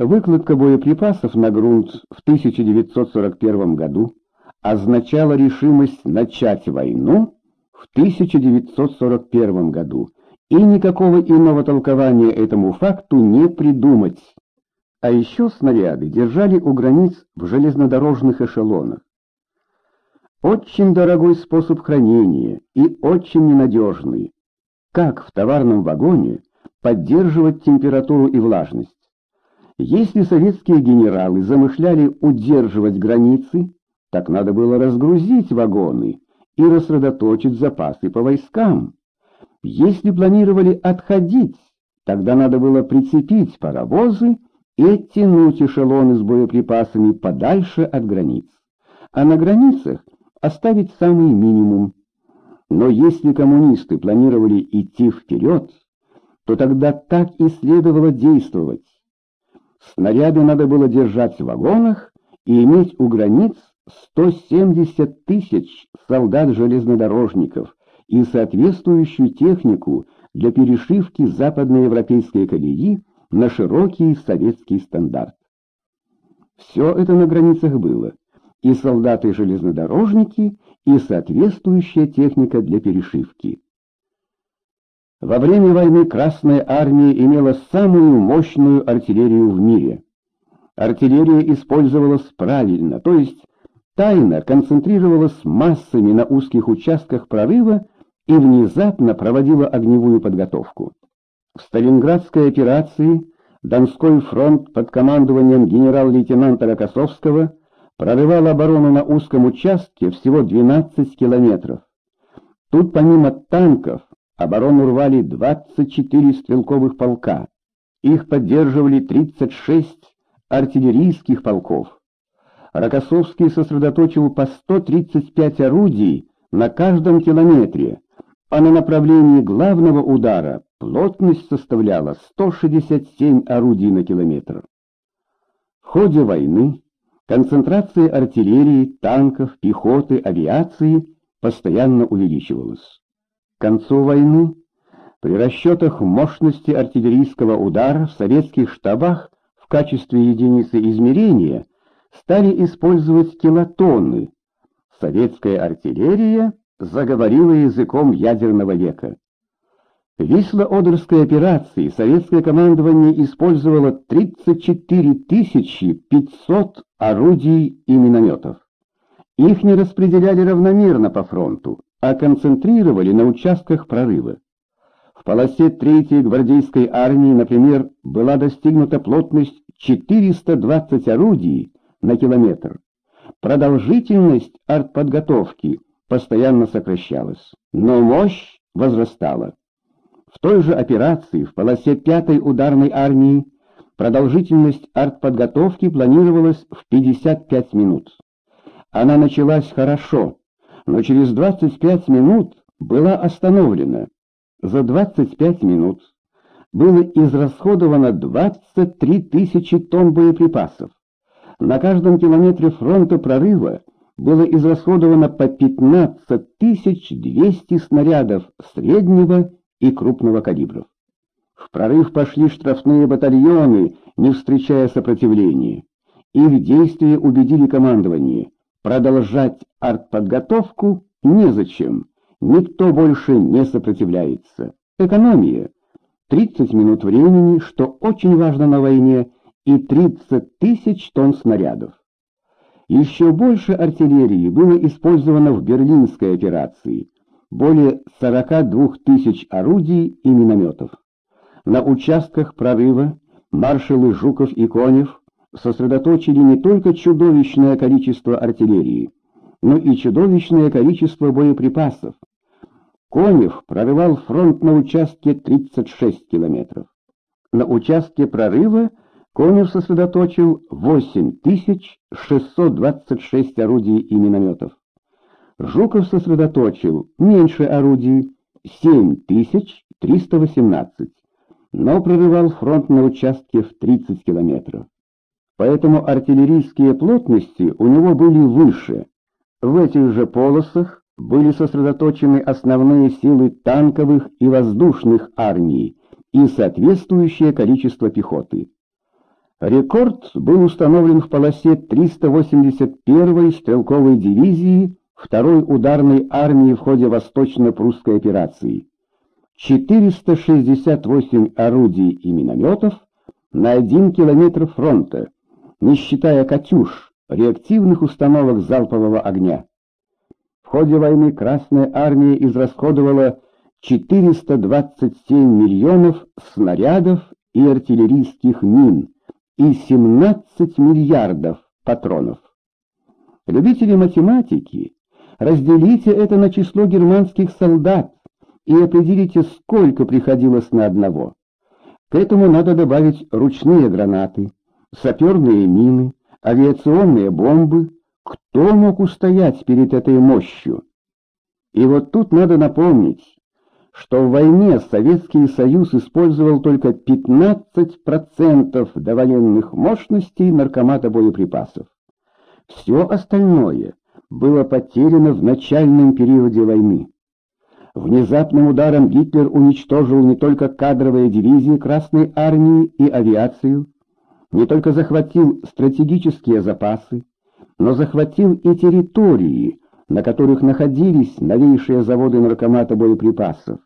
Выкладка боеприпасов на грунт в 1941 году означала решимость начать войну в 1941 году, и никакого иного толкования этому факту не придумать. А еще снаряды держали у границ в железнодорожных эшелонах. Очень дорогой способ хранения и очень ненадежный. Как в товарном вагоне поддерживать температуру и влажность? Если советские генералы замышляли удерживать границы, так надо было разгрузить вагоны и рассредоточить запасы по войскам. Если планировали отходить, тогда надо было прицепить паровозы и тянуть эшелоны с боеприпасами подальше от границ, а на границах оставить самый минимум. Но если коммунисты планировали идти вперед, то тогда так и следовало действовать. Снаряды надо было держать в вагонах и иметь у границ 170 тысяч солдат-железнодорожников и соответствующую технику для перешивки западноевропейской колеи на широкий советский стандарт. Все это на границах было, и солдаты-железнодорожники, и соответствующая техника для перешивки. Во время войны Красная Армия имела самую мощную артиллерию в мире. Артиллерия использовалась правильно, то есть тайно концентрировалась массами на узких участках прорыва и внезапно проводила огневую подготовку. В Сталинградской операции Донской фронт под командованием генерал-лейтенанта Рокоссовского прорывал оборону на узком участке всего 12 километров. Тут помимо танков оборону рвали 24 стрелковых полка. Их поддерживали 36 артиллерийских полков. Рокоссовский сосредоточил по 135 орудий на каждом километре, а на направлении главного удара плотность составляла 167 орудий на километр. В ходе войны концентрация артиллерии, танков, пехоты, авиации постоянно увеличивалась. К концу войны при расчетах мощности артиллерийского удара в советских штабах в качестве единицы измерения стали использовать килотонны. Советская артиллерия заговорила языком ядерного века. В Висло-Одерской операции советское командование использовало 34 500 орудий и минометов. Их не распределяли равномерно по фронту, а концентрировали на участках прорыва. В полосе 3-й гвардейской армии, например, была достигнута плотность 420 орудий на километр. Продолжительность артподготовки постоянно сокращалась, но мощь возрастала. В той же операции в полосе 5-й ударной армии продолжительность артподготовки планировалась в 55 минут. Она началась хорошо, но через 25 минут была остановлена. За 25 минут было израсходовано 23 тысячи тонн боеприпасов. На каждом километре фронта прорыва было израсходовано по 15 200 снарядов среднего и крупного калибров. В прорыв пошли штрафные батальоны, не встречая сопротивления. Их действия убедили командование. Продолжать артподготовку незачем. Никто больше не сопротивляется. Экономия. 30 минут времени, что очень важно на войне, и 30 тысяч тонн снарядов. Еще больше артиллерии было использовано в Берлинской операции, более 42 тысяч орудий и минометов. На участках прорыва маршалы Жуков и Конев сосредоточили не только чудовищное количество артиллерии, но и чудовищное количество боеприпасов. Конев прорывал фронт на участке 36 километров. На участке прорыва Конев сосредоточил 8626 орудий и минометов. Жуков сосредоточил меньше орудий 7318, но прорывал фронт на участке в 30 километров. Поэтому артиллерийские плотности у него были выше. В этих же полосах были сосредоточены основные силы танковых и воздушных армий и соответствующее количество пехоты. Рекорд был установлен в полосе 381-й стрелковой дивизии 2-й ударной армии в ходе Восточно-Прусской операции. 468 орудий и минометов на 1 километр фронта, не считая «Катюш», реактивных установок залпового огня. В ходе войны Красная Армия израсходовала 427 миллионов снарядов и артиллерийских мин и 17 миллиардов патронов. Любители математики, разделите это на число германских солдат и определите, сколько приходилось на одного. К этому надо добавить ручные гранаты, саперные мины, авиационные бомбы. Кто мог устоять перед этой мощью? И вот тут надо напомнить, что в войне Советский Союз использовал только 15% довоенных мощностей наркомата боеприпасов. Все остальное было потеряно в начальном периоде войны. Внезапным ударом Гитлер уничтожил не только кадровые дивизии Красной Армии и авиацию, не только захватил стратегические запасы, но захватил и территории, на которых находились новейшие заводы наркомата боеприпасов.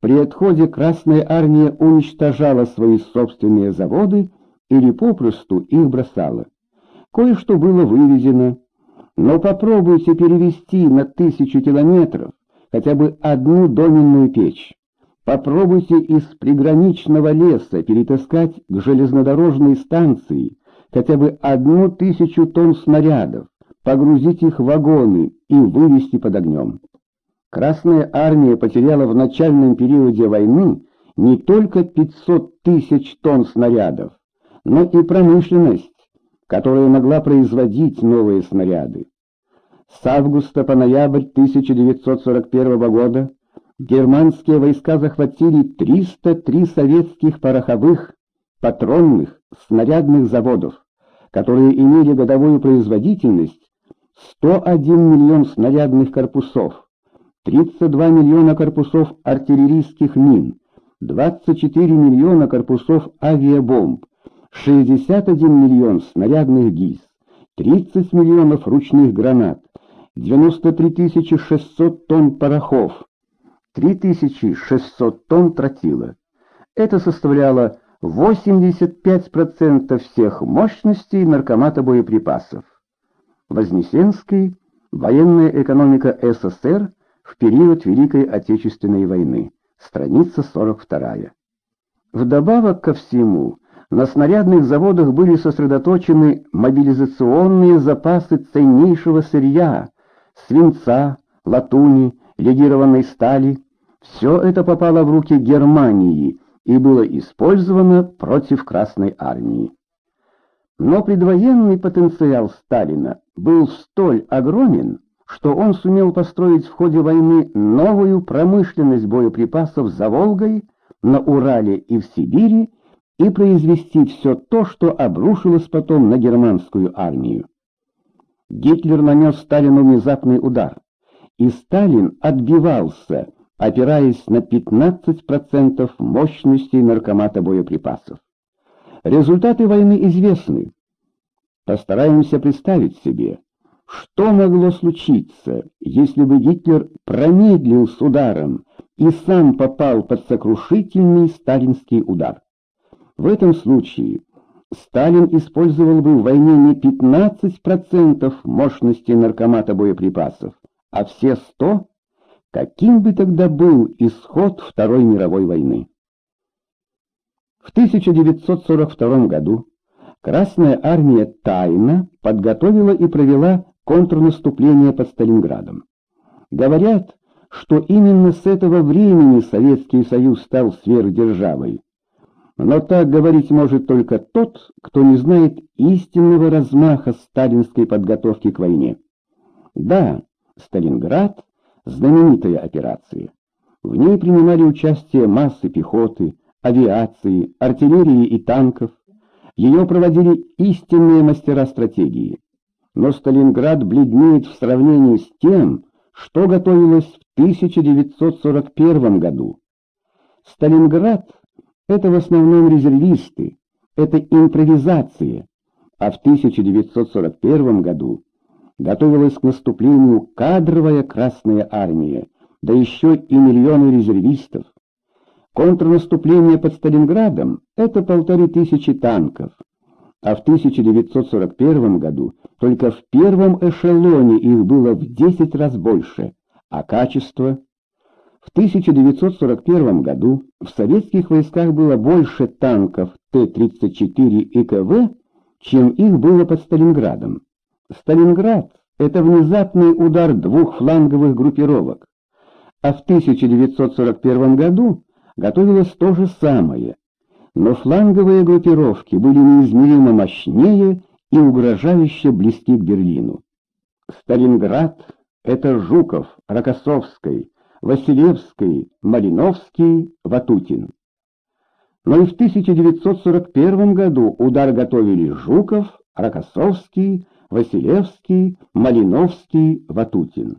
При отходе Красная Армия уничтожала свои собственные заводы или попросту их бросала. Кое-что было вывезено, но попробуйте перевести на тысячу километров хотя бы одну доменную печь. Попробуйте из приграничного леса перетаскать к железнодорожной станции хотя бы одну тысячу тонн снарядов, погрузить их в вагоны и вывести под огнем. Красная армия потеряла в начальном периоде войны не только 500 тысяч тонн снарядов, но и промышленность, которая могла производить новые снаряды. С августа по ноябрь 1941 года германские войска захватили 303 советских пороховых, патронных, снарядных заводов, которые имели годовую производительность 101 миллион снарядных корпусов, 32 миллиона корпусов артиллерийских мин, 24 миллиона корпусов авиабомб, 61 миллион снарядных гильз, 30 миллионов ручных гранат, 93 600 тонн порохов, 3600 тонн тротила. Это составляло 85% всех мощностей наркомата боеприпасов. Вознесенский «Военная экономика СССР» в период Великой Отечественной войны, страница 42. Вдобавок ко всему, на снарядных заводах были сосредоточены мобилизационные запасы ценнейшего сырья, свинца, латуни, легированной стали. Все это попало в руки Германии и было использовано против Красной Армии. Но предвоенный потенциал Сталина был столь огромен, что он сумел построить в ходе войны новую промышленность боеприпасов за Волгой, на Урале и в Сибири и произвести все то, что обрушилось потом на германскую армию. Гитлер нанес Сталину внезапный удар, и Сталин отбивался, опираясь на 15% мощности наркомата боеприпасов. Результаты войны известны. Постараемся представить себе, что могло случиться, если бы Гитлер промедлил с ударом и сам попал под сокрушительный сталинский удар? В этом случае Сталин использовал бы в войне не 15% мощности наркомата боеприпасов, а все 100%, каким бы тогда был исход Второй мировой войны. В 1942 году Красная армия тайно подготовила и провела контрнаступление под Сталинградом. Говорят, что именно с этого времени Советский Союз стал сверхдержавой. Но так говорить может только тот, кто не знает истинного размаха сталинской подготовки к войне. Да, Сталинград – знаменитая операция. В ней принимали участие массы пехоты, авиации, артиллерии и танков. Ее проводили истинные мастера стратегии но Сталинград бледнеет в сравнении с тем, что готовилось в 1941 году. Сталинград — это в основном резервисты, — это импровизация, а в 1941 году готовилась к наступлению кадровая Красная Армия, да еще и миллионы резервистов. Контрнаступление под Сталинградом — это полторы тысячи танков, а в 1941 году только в первом эшелоне их было в 10 раз больше, а качество... В 1941 году в советских войсках было больше танков Т-34 и КВ, чем их было под Сталинградом. Сталинград — это внезапный удар двух фланговых группировок, а в 1941 году готовилось то же самое, но фланговые группировки были неизмеримо мощнее и угрожающе близки к Берлину. Сталинград — это Жуков, Рокоссовский, Василевский, Малиновский, Ватутин. Но и в 1941 году удар готовили Жуков, Рокоссовский, Василевский, Малиновский, Ватутин.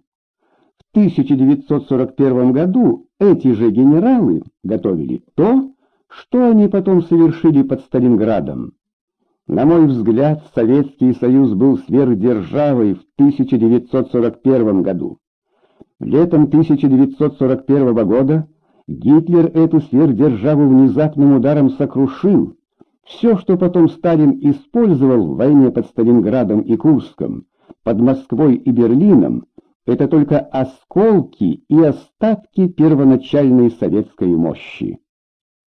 В 1941 году эти же генералы готовили то, что они потом совершили под Сталинградом. На мой взгляд, Советский Союз был сверхдержавой в 1941 году. Летом 1941 года Гитлер эту сверхдержаву внезапным ударом сокрушил. Все, что потом Сталин использовал в войне под Сталинградом и Курском, под Москвой и Берлином, это только осколки и остатки первоначальной советской мощи.